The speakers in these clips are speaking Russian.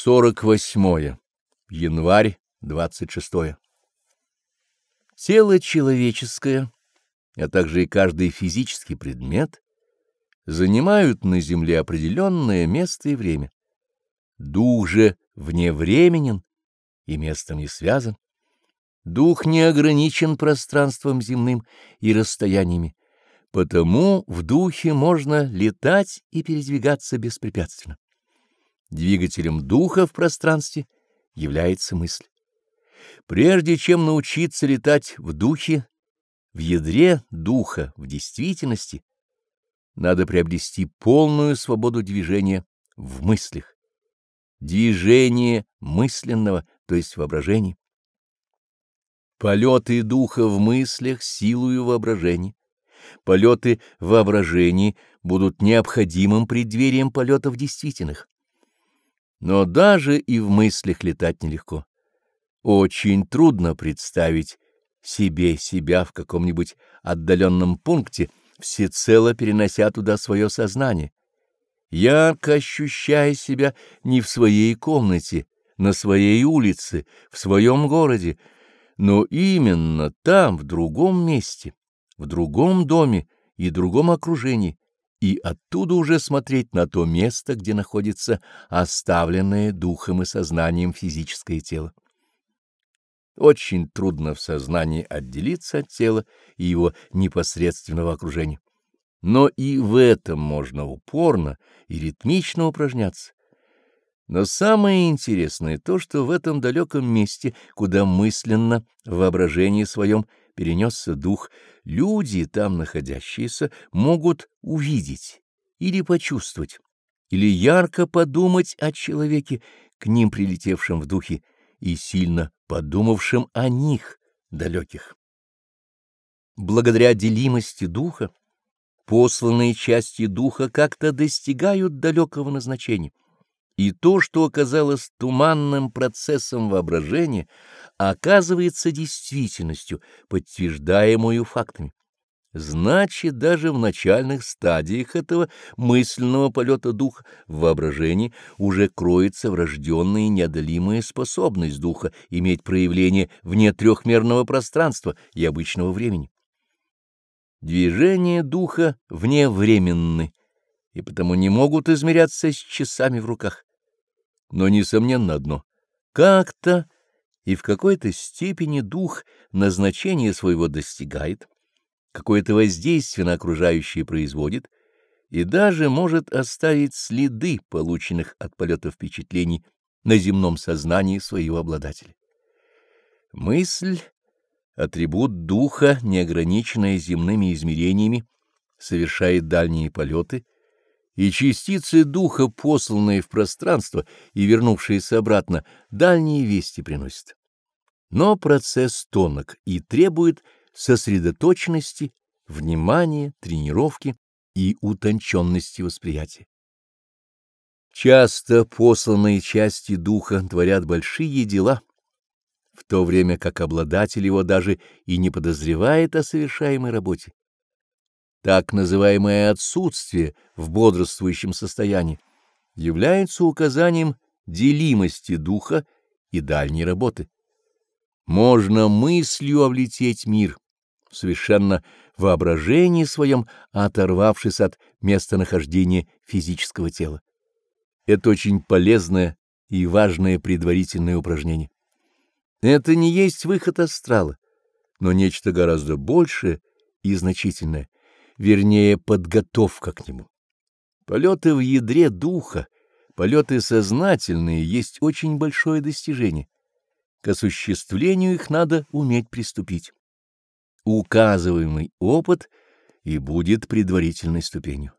48. Январь 26. Тело человеческое, а также и каждый физический предмет занимают на земле определенное место и время. Дух же вневременен и местом не связан. Дух не ограничен пространством земным и расстояниями, потому в духе можно летать и передвигаться беспрепятственно. Двигателем духа в пространстве является мысль. Прежде чем научиться летать в духе, в ядре духа, в действительности, надо приобрести полную свободу движения в мыслях. Движение мысленного, то есть воображения. Полеты духа в мыслях силою воображения. Полеты в будут необходимым преддверием полетов действительных. Но даже и в мыслях летать нелегко. Очень трудно представить себе себя в каком-нибудь отдаленном пункте, всецело перенося туда свое сознание, ярко ощущая себя не в своей комнате, на своей улице, в своем городе, но именно там, в другом месте, в другом доме и другом окружении, и оттуда уже смотреть на то место, где находится оставленное духом и сознанием физическое тело. Очень трудно в сознании отделиться от тела и его непосредственного окружения. Но и в этом можно упорно и ритмично упражняться. Но самое интересное то, что в этом далеком месте, куда мысленно в воображении своем перенесся дух, люди, там находящиеся, могут увидеть или почувствовать, или ярко подумать о человеке, к ним прилетевшем в духе, и сильно подумавшим о них, далеких. Благодаря делимости духа, посланные части духа как-то достигают далекого назначения и то, что оказалось туманным процессом воображения, оказывается действительностью, подтверждаемую фактами. Значит, даже в начальных стадиях этого мысленного полета духа в воображении уже кроется врожденная и неодолимая способность духа иметь проявление вне трехмерного пространства и обычного времени. Движения духа вневременны и потому не могут измеряться с часами в руках. Но несомненно одно — как-то и в какой-то степени дух назначения своего достигает, какое-то воздействие на окружающее производит и даже может оставить следы полученных от полета впечатлений на земном сознании своего обладателя. Мысль — атрибут духа, неограниченная земными измерениями, совершает дальние полеты — и частицы духа, посланные в пространство и вернувшиеся обратно, дальние вести приносят. Но процесс тонок и требует сосредоточенности, внимания, тренировки и утонченности восприятия. Часто посланные части духа творят большие дела, в то время как обладатель его даже и не подозревает о совершаемой работе так называемое отсутствие в бодрствующем состоянии, является указанием делимости духа и дальней работы. Можно мыслью облететь мир, совершенно воображении своем оторвавшись от местонахождения физического тела. Это очень полезное и важное предварительное упражнение. Это не есть выход астрала, но нечто гораздо большее и значительное — вернее, подготовка к нему. Полеты в ядре духа, полеты сознательные есть очень большое достижение. К осуществлению их надо уметь приступить. Указываемый опыт и будет предварительной ступенью.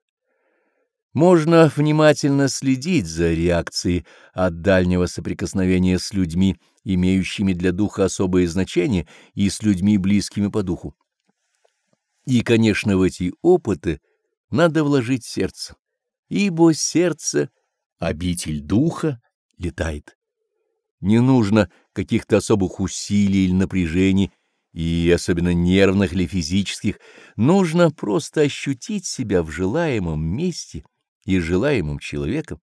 Можно внимательно следить за реакцией от дальнего соприкосновения с людьми, имеющими для духа особое значение, и с людьми, близкими по духу. И, конечно, в эти опыты надо вложить сердце, ибо сердце — обитель духа, летает. Не нужно каких-то особых усилий или напряжений, и особенно нервных или физических, нужно просто ощутить себя в желаемом месте и желаемым человеком,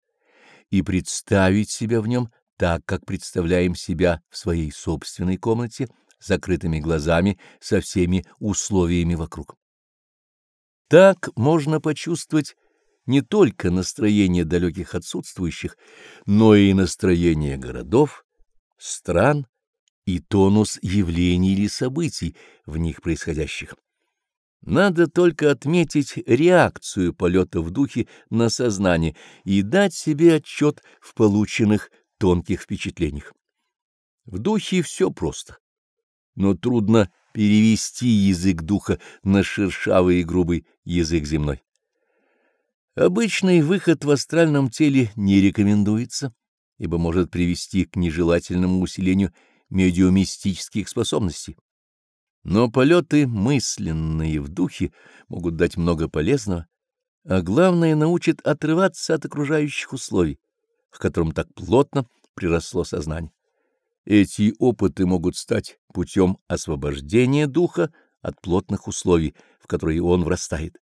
и представить себя в нем так, как представляем себя в своей собственной комнате, закрытыми глазами, со всеми условиями вокруг. Так можно почувствовать не только настроение далеких отсутствующих, но и настроение городов, стран и тонус явлений или событий в них происходящих. Надо только отметить реакцию полета в духе на сознание и дать себе отчет в полученных тонких впечатлениях. В духе все просто, но трудно перевести язык духа на шершавый и грубый язык земной. Обычный выход в астральном теле не рекомендуется, ибо может привести к нежелательному усилению медиумистических способностей. Но полеты мысленные в духе могут дать много полезного, а главное научат отрываться от окружающих условий, к которым так плотно приросло сознание. Эти опыты могут стать путем освобождения духа от плотных условий, в которые он врастает.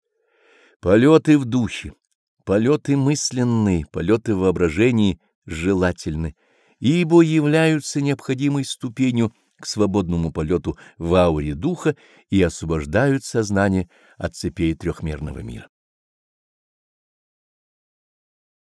Полеты в духе, полеты мысленные, полеты в воображении желательны, ибо являются необходимой ступенью к свободному полету в ауре духа и освобождают сознание от цепей трехмерного мира.